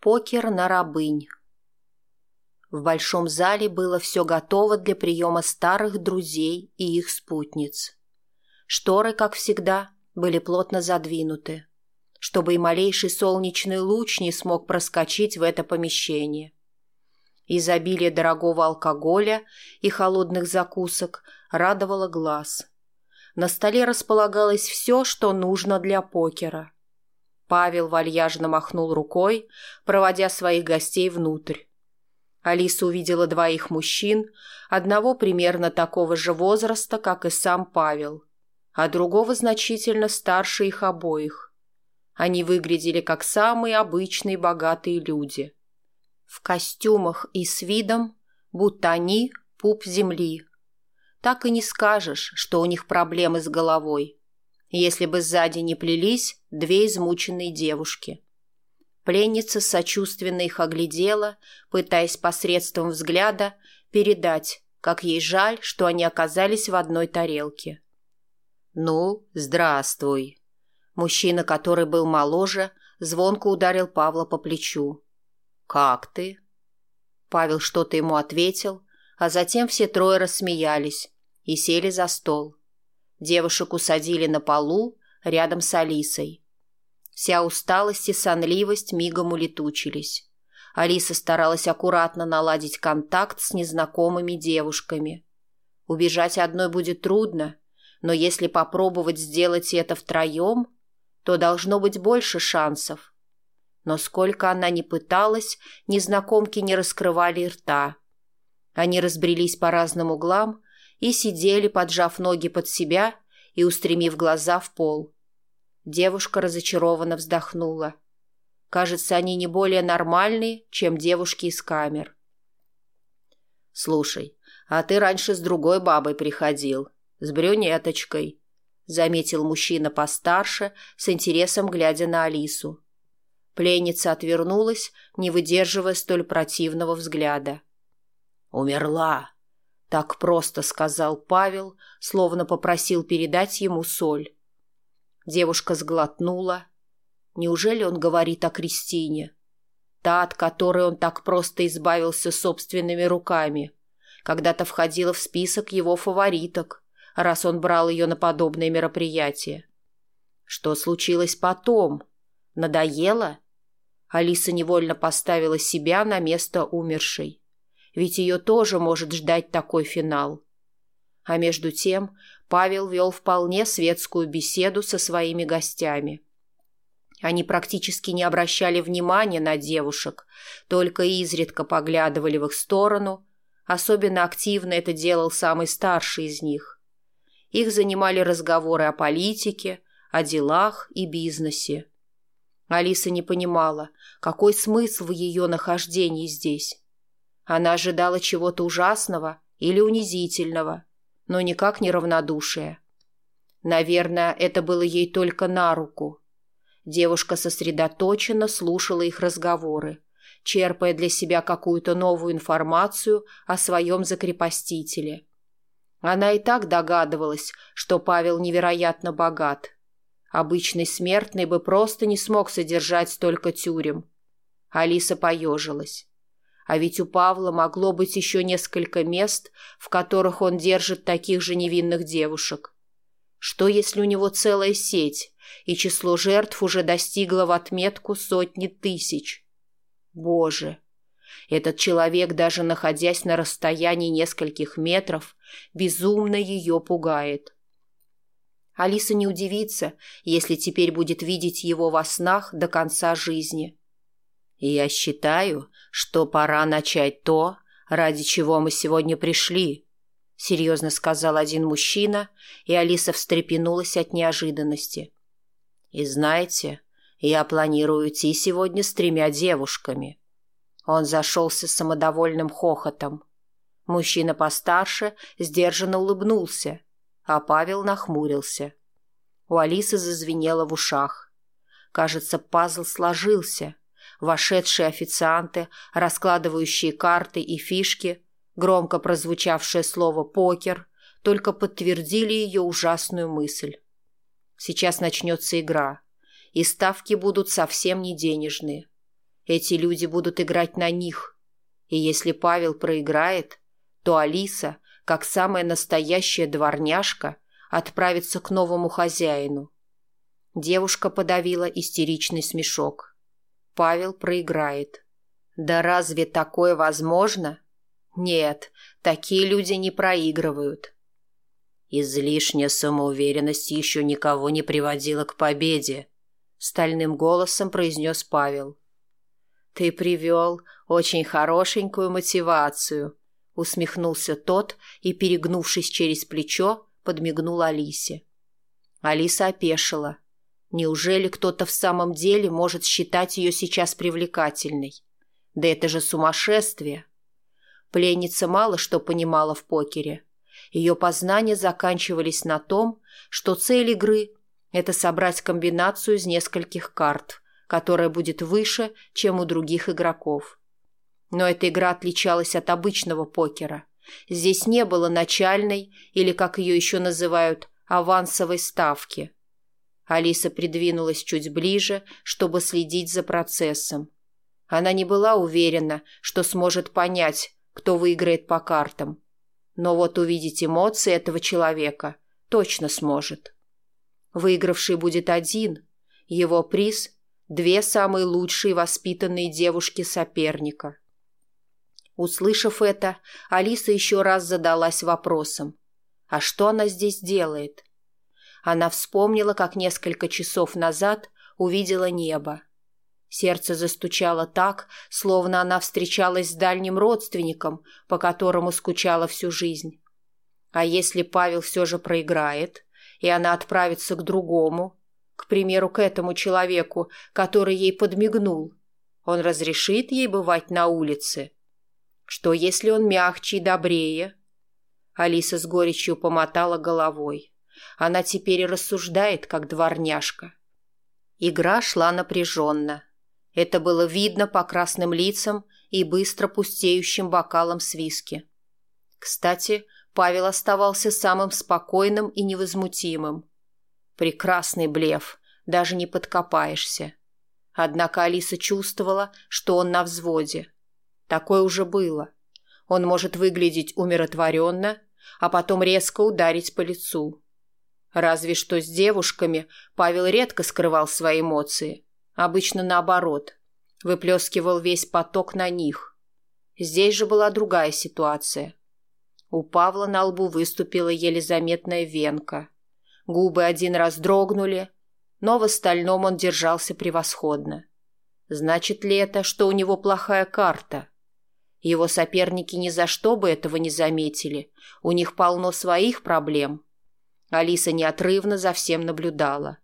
Покер на рабынь. В большом зале было все готово для приема старых друзей и их спутниц. Шторы, как всегда, были плотно задвинуты, чтобы и малейший солнечный луч не смог проскочить в это помещение. Изобилие дорогого алкоголя и холодных закусок радовало глаз. На столе располагалось все, что нужно для покера – Павел вальяжно махнул рукой, проводя своих гостей внутрь. Алиса увидела двоих мужчин, одного примерно такого же возраста, как и сам Павел, а другого значительно старше их обоих. Они выглядели как самые обычные богатые люди. В костюмах и с видом, будто они – пуп земли. Так и не скажешь, что у них проблемы с головой – если бы сзади не плелись две измученные девушки. Пленница сочувственно их оглядела, пытаясь посредством взгляда передать, как ей жаль, что они оказались в одной тарелке. «Ну, здравствуй!» Мужчина, который был моложе, звонко ударил Павла по плечу. «Как ты?» Павел что-то ему ответил, а затем все трое рассмеялись и сели за стол. Девушек усадили на полу рядом с Алисой. Вся усталость и сонливость мигом улетучились. Алиса старалась аккуратно наладить контакт с незнакомыми девушками. Убежать одной будет трудно, но если попробовать сделать это втроем, то должно быть больше шансов. Но сколько она ни пыталась, незнакомки не раскрывали рта. Они разбрелись по разным углам, и сидели, поджав ноги под себя и устремив глаза в пол. Девушка разочарованно вздохнула. Кажется, они не более нормальные, чем девушки из камер. «Слушай, а ты раньше с другой бабой приходил, с брюнеточкой», — заметил мужчина постарше, с интересом глядя на Алису. Пленница отвернулась, не выдерживая столь противного взгляда. «Умерла!» Так просто сказал Павел, словно попросил передать ему соль. Девушка сглотнула. Неужели он говорит о Кристине? Та, от которой он так просто избавился собственными руками. Когда-то входила в список его фавориток, раз он брал ее на подобные мероприятия. Что случилось потом? Надоело? Алиса невольно поставила себя на место умершей ведь ее тоже может ждать такой финал. А между тем Павел вел вполне светскую беседу со своими гостями. Они практически не обращали внимания на девушек, только изредка поглядывали в их сторону. Особенно активно это делал самый старший из них. Их занимали разговоры о политике, о делах и бизнесе. Алиса не понимала, какой смысл в ее нахождении здесь. Она ожидала чего-то ужасного или унизительного, но никак не равнодушие. Наверное, это было ей только на руку. Девушка сосредоточенно слушала их разговоры, черпая для себя какую-то новую информацию о своем закрепостителе. Она и так догадывалась, что Павел невероятно богат. Обычный смертный бы просто не смог содержать столько тюрем. Алиса поежилась. А ведь у Павла могло быть еще несколько мест, в которых он держит таких же невинных девушек. Что, если у него целая сеть, и число жертв уже достигло в отметку сотни тысяч? Боже! Этот человек, даже находясь на расстоянии нескольких метров, безумно ее пугает. Алиса не удивится, если теперь будет видеть его во снах до конца жизни. — я считаю, что пора начать то, ради чего мы сегодня пришли», — серьезно сказал один мужчина, и Алиса встрепенулась от неожиданности. «И знаете, я планирую идти сегодня с тремя девушками». Он зашелся самодовольным хохотом. Мужчина постарше сдержанно улыбнулся, а Павел нахмурился. У Алисы зазвенело в ушах. Кажется, пазл сложился — вошедшие официанты, раскладывающие карты и фишки, громко прозвучавшее слово «покер», только подтвердили ее ужасную мысль. Сейчас начнется игра, и ставки будут совсем не денежные. Эти люди будут играть на них, и если Павел проиграет, то Алиса, как самая настоящая дворняжка, отправится к новому хозяину. Девушка подавила истеричный смешок. Павел проиграет. Да разве такое возможно? Нет, такие люди не проигрывают. Излишняя самоуверенность еще никого не приводила к победе, стальным голосом произнес Павел. Ты привел очень хорошенькую мотивацию, усмехнулся тот и, перегнувшись через плечо, подмигнул Алисе. Алиса опешила – Неужели кто-то в самом деле может считать ее сейчас привлекательной? Да это же сумасшествие! Пленница мало что понимала в покере. Ее познания заканчивались на том, что цель игры – это собрать комбинацию из нескольких карт, которая будет выше, чем у других игроков. Но эта игра отличалась от обычного покера. Здесь не было начальной, или, как ее еще называют, авансовой ставки – Алиса придвинулась чуть ближе, чтобы следить за процессом. Она не была уверена, что сможет понять, кто выиграет по картам. Но вот увидеть эмоции этого человека точно сможет. Выигравший будет один. Его приз – две самые лучшие воспитанные девушки соперника. Услышав это, Алиса еще раз задалась вопросом. А что она здесь делает? – она вспомнила, как несколько часов назад увидела небо. Сердце застучало так, словно она встречалась с дальним родственником, по которому скучала всю жизнь. А если Павел все же проиграет, и она отправится к другому, к примеру, к этому человеку, который ей подмигнул, он разрешит ей бывать на улице? Что, если он мягче и добрее? Алиса с горечью помотала головой. Она теперь рассуждает, как дворняжка. Игра шла напряженно. Это было видно по красным лицам и быстро пустеющим бокалам с виски. Кстати, Павел оставался самым спокойным и невозмутимым. Прекрасный блеф, даже не подкопаешься. Однако Алиса чувствовала, что он на взводе. Такое уже было. Он может выглядеть умиротворенно, а потом резко ударить по лицу. Разве что с девушками Павел редко скрывал свои эмоции. Обычно наоборот. Выплескивал весь поток на них. Здесь же была другая ситуация. У Павла на лбу выступила еле заметная венка. Губы один раз дрогнули, но в остальном он держался превосходно. Значит ли это, что у него плохая карта? Его соперники ни за что бы этого не заметили. У них полно своих проблем. — Алиса неотрывно за всем наблюдала.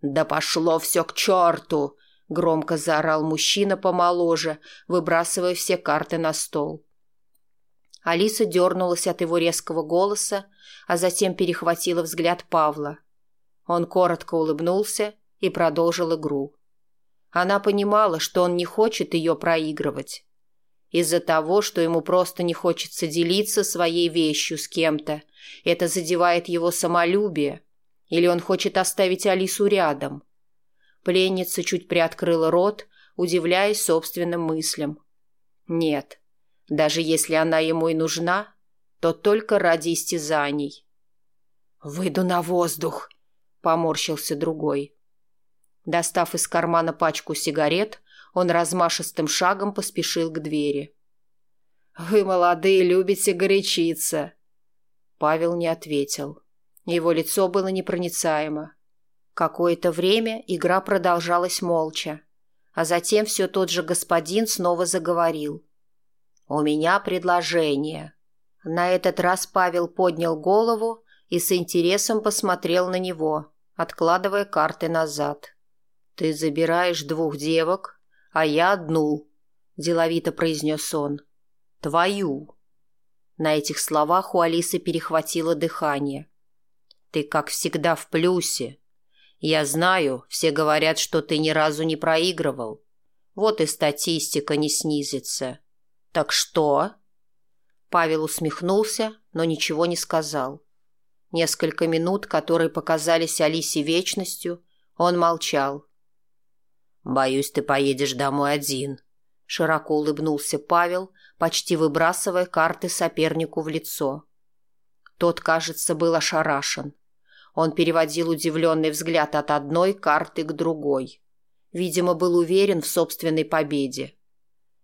«Да пошло все к черту!» — громко заорал мужчина помоложе, выбрасывая все карты на стол. Алиса дернулась от его резкого голоса, а затем перехватила взгляд Павла. Он коротко улыбнулся и продолжил игру. Она понимала, что он не хочет ее проигрывать. Из-за того, что ему просто не хочется делиться своей вещью с кем-то, это задевает его самолюбие. Или он хочет оставить Алису рядом. Пленница чуть приоткрыла рот, удивляясь собственным мыслям. Нет, даже если она ему и нужна, то только ради истязаний. «Выйду на воздух», — поморщился другой. Достав из кармана пачку сигарет, он размашистым шагом поспешил к двери. «Вы молодые, любите горячиться», Павел не ответил. Его лицо было непроницаемо. Какое-то время игра продолжалась молча, а затем все тот же господин снова заговорил. «У меня предложение». На этот раз Павел поднял голову и с интересом посмотрел на него, откладывая карты назад. «Ты забираешь двух девок, а я одну», – деловито произнес он. «Твою». На этих словах у Алисы перехватило дыхание. «Ты, как всегда, в плюсе. Я знаю, все говорят, что ты ни разу не проигрывал. Вот и статистика не снизится. Так что?» Павел усмехнулся, но ничего не сказал. Несколько минут, которые показались Алисе вечностью, он молчал. «Боюсь, ты поедешь домой один», — широко улыбнулся Павел, — почти выбрасывая карты сопернику в лицо. Тот, кажется, был ошарашен. Он переводил удивленный взгляд от одной карты к другой. Видимо, был уверен в собственной победе.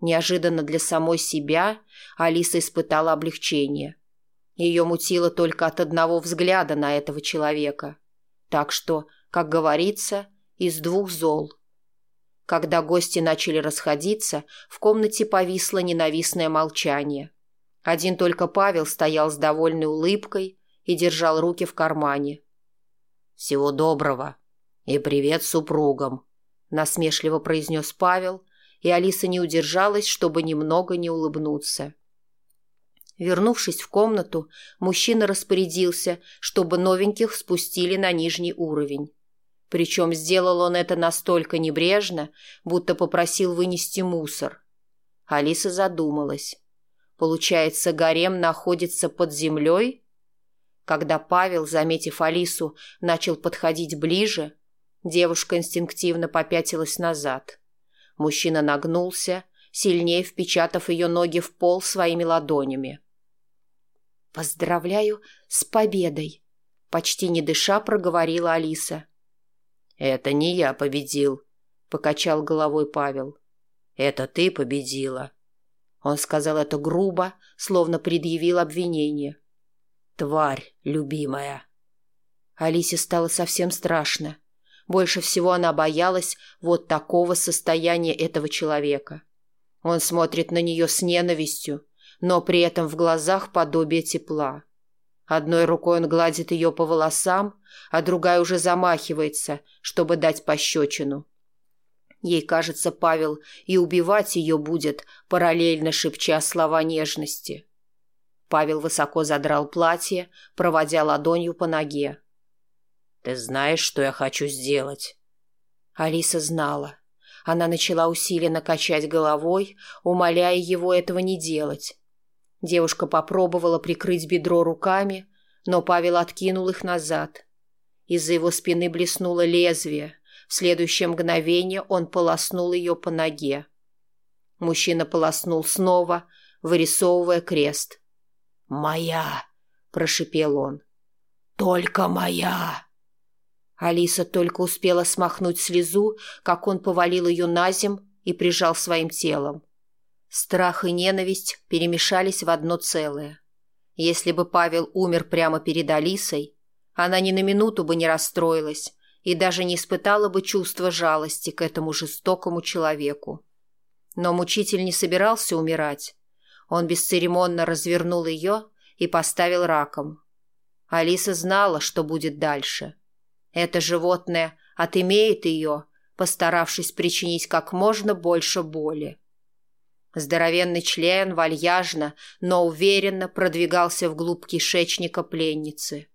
Неожиданно для самой себя Алиса испытала облегчение. Ее мутило только от одного взгляда на этого человека. Так что, как говорится, из двух зол – когда гости начали расходиться, в комнате повисло ненавистное молчание. Один только Павел стоял с довольной улыбкой и держал руки в кармане. «Всего доброго и привет супругам», — насмешливо произнес Павел, и Алиса не удержалась, чтобы немного не улыбнуться. Вернувшись в комнату, мужчина распорядился, чтобы новеньких спустили на нижний уровень. Причем сделал он это настолько небрежно, будто попросил вынести мусор. Алиса задумалась. Получается, гарем находится под землей? Когда Павел, заметив Алису, начал подходить ближе, девушка инстинктивно попятилась назад. Мужчина нагнулся, сильнее впечатав ее ноги в пол своими ладонями. «Поздравляю с победой!» — почти не дыша проговорила Алиса. — «Это не я победил», — покачал головой Павел. «Это ты победила». Он сказал это грубо, словно предъявил обвинение. «Тварь, любимая». Алисе стало совсем страшно. Больше всего она боялась вот такого состояния этого человека. Он смотрит на нее с ненавистью, но при этом в глазах подобие тепла. Одной рукой он гладит ее по волосам, а другая уже замахивается, чтобы дать пощечину. Ей кажется, Павел и убивать ее будет, параллельно шепча слова нежности. Павел высоко задрал платье, проводя ладонью по ноге. «Ты знаешь, что я хочу сделать?» Алиса знала. Она начала усиленно качать головой, умоляя его этого не делать. Девушка попробовала прикрыть бедро руками, но Павел откинул их назад. Из-за его спины блеснуло лезвие. В следующее мгновение он полоснул ее по ноге. Мужчина полоснул снова, вырисовывая крест. «Моя!» – прошипел он. «Только моя!» Алиса только успела смахнуть слезу, как он повалил ее на земь и прижал своим телом. Страх и ненависть перемешались в одно целое. Если бы Павел умер прямо перед Алисой, она ни на минуту бы не расстроилась и даже не испытала бы чувства жалости к этому жестокому человеку. Но мучитель не собирался умирать. Он бесцеремонно развернул ее и поставил раком. Алиса знала, что будет дальше. Это животное отымеет ее, постаравшись причинить как можно больше боли. Здоровенный член вальяжно, но уверенно продвигался вглубь кишечника пленницы.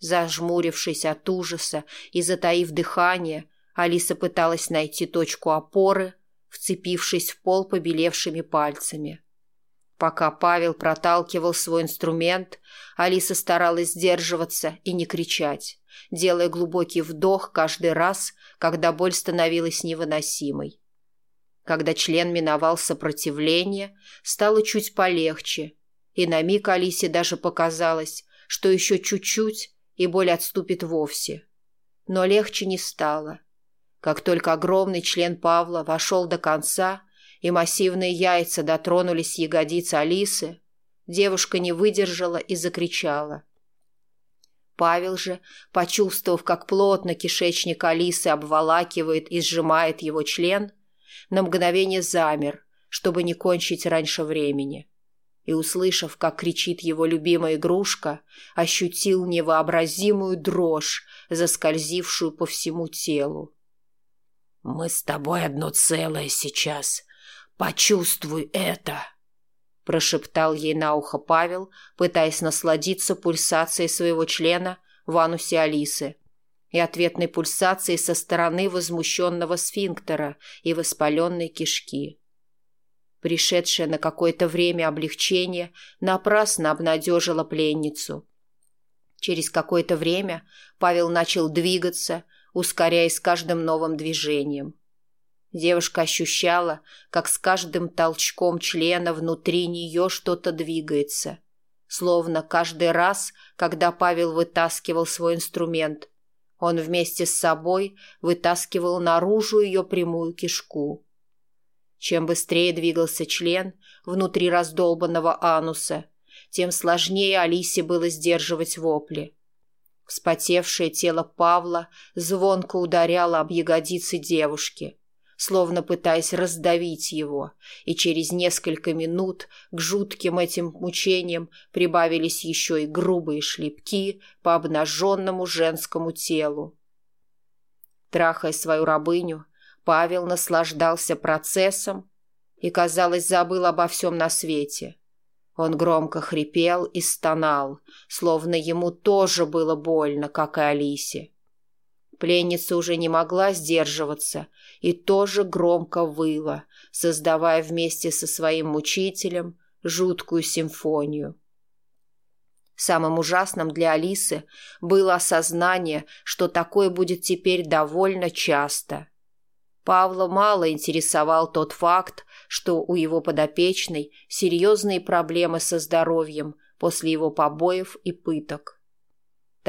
Зажмурившись от ужаса и затаив дыхание, Алиса пыталась найти точку опоры, вцепившись в пол побелевшими пальцами. Пока Павел проталкивал свой инструмент, Алиса старалась сдерживаться и не кричать, делая глубокий вдох каждый раз, когда боль становилась невыносимой. Когда член миновал сопротивление, стало чуть полегче, и на миг Алисе даже показалось, что еще чуть-чуть, и боль отступит вовсе. Но легче не стало. Как только огромный член Павла вошел до конца, и массивные яйца дотронулись ягодиц Алисы, девушка не выдержала и закричала. Павел же, почувствовав, как плотно кишечник Алисы обволакивает и сжимает его член, на мгновение замер, чтобы не кончить раньше времени. И, услышав, как кричит его любимая игрушка, ощутил невообразимую дрожь, заскользившую по всему телу. «Мы с тобой одно целое сейчас. Почувствуй это!» прошептал ей на ухо Павел, пытаясь насладиться пульсацией своего члена в анусе Алисы и ответной пульсации со стороны возмущенного сфинктера и воспаленной кишки. Пришедшее на какое-то время облегчение напрасно обнадежило пленницу. Через какое-то время Павел начал двигаться, ускоряясь каждым новым движением. Девушка ощущала, как с каждым толчком члена внутри нее что-то двигается. Словно каждый раз, когда Павел вытаскивал свой инструмент – он вместе с собой вытаскивал наружу ее прямую кишку. Чем быстрее двигался член внутри раздолбанного ануса, тем сложнее Алисе было сдерживать вопли. Вспотевшее тело Павла звонко ударяло об ягодицы девушки словно пытаясь раздавить его, и через несколько минут к жутким этим мучениям прибавились еще и грубые шлепки по обнаженному женскому телу. Трахая свою рабыню, Павел наслаждался процессом и, казалось, забыл обо всем на свете. Он громко хрипел и стонал, словно ему тоже было больно, как и Алисе. Пленница уже не могла сдерживаться и тоже громко выла, создавая вместе со своим мучителем жуткую симфонию. Самым ужасным для Алисы было осознание, что такое будет теперь довольно часто. Павла мало интересовал тот факт, что у его подопечной серьезные проблемы со здоровьем после его побоев и пыток.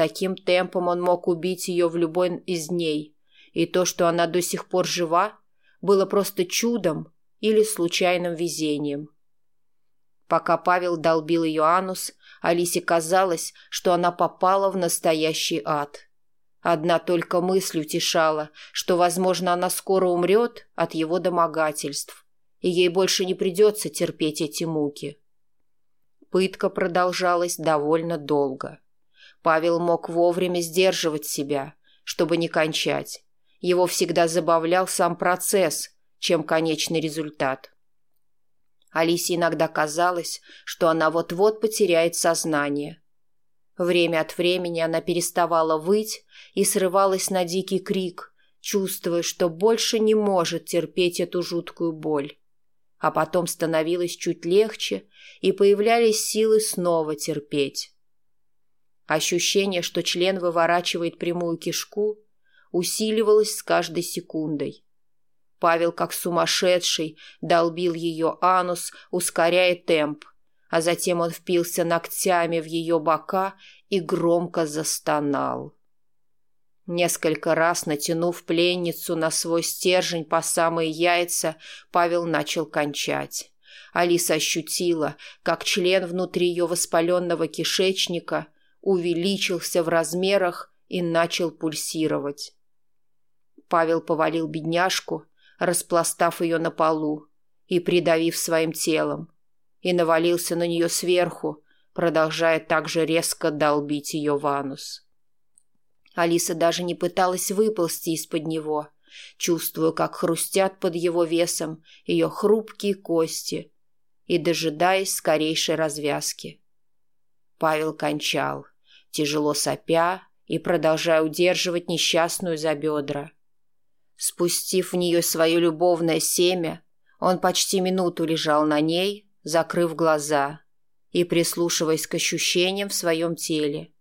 Таким темпом он мог убить ее в любой из ней. И то, что она до сих пор жива, было просто чудом или случайным везением. Пока Павел долбил ее анус, Алисе казалось, что она попала в настоящий ад. Одна только мысль утешала, что, возможно, она скоро умрет от его домогательств, и ей больше не придется терпеть эти муки. Пытка продолжалась довольно долго. — Павел мог вовремя сдерживать себя, чтобы не кончать. Его всегда забавлял сам процесс, чем конечный результат. Алисе иногда казалось, что она вот-вот потеряет сознание. Время от времени она переставала выть и срывалась на дикий крик, чувствуя, что больше не может терпеть эту жуткую боль. А потом становилось чуть легче, и появлялись силы снова терпеть. Ощущение, что член выворачивает прямую кишку, усиливалось с каждой секундой. Павел, как сумасшедший, долбил ее анус, ускоряя темп, а затем он впился ногтями в ее бока и громко застонал. Несколько раз натянув пленницу на свой стержень по самые яйца, Павел начал кончать. Алиса ощутила, как член внутри ее воспаленного кишечника – увеличился в размерах и начал пульсировать. Павел повалил бедняжку, распластав ее на полу и придавив своим телом, и навалился на нее сверху, продолжая так же резко долбить ее в анус. Алиса даже не пыталась выползти из-под него, чувствуя, как хрустят под его весом ее хрупкие кости и дожидаясь скорейшей развязки. Павел кончал тяжело сопя и продолжая удерживать несчастную за бедра. Спустив в нее свое любовное семя, он почти минуту лежал на ней, закрыв глаза и прислушиваясь к ощущениям в своем теле,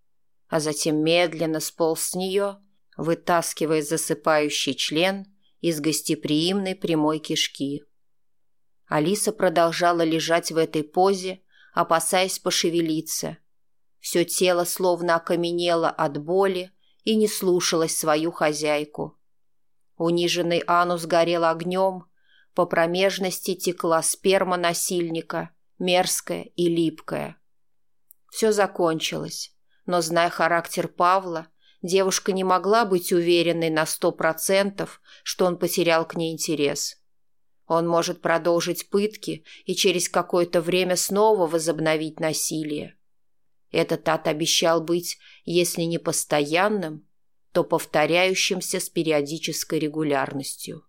а затем медленно сполз с нее, вытаскивая засыпающий член из гостеприимной прямой кишки. Алиса продолжала лежать в этой позе, опасаясь пошевелиться – все тело словно окаменело от боли и не слушалось свою хозяйку. Униженный анус горел огнем, по промежности текла сперма насильника, мерзкая и липкая. Все закончилось, но, зная характер Павла, девушка не могла быть уверенной на сто процентов, что он потерял к ней интерес. Он может продолжить пытки и через какое-то время снова возобновить насилие. Этот тат обещал быть, если не постоянным, то повторяющимся с периодической регулярностью.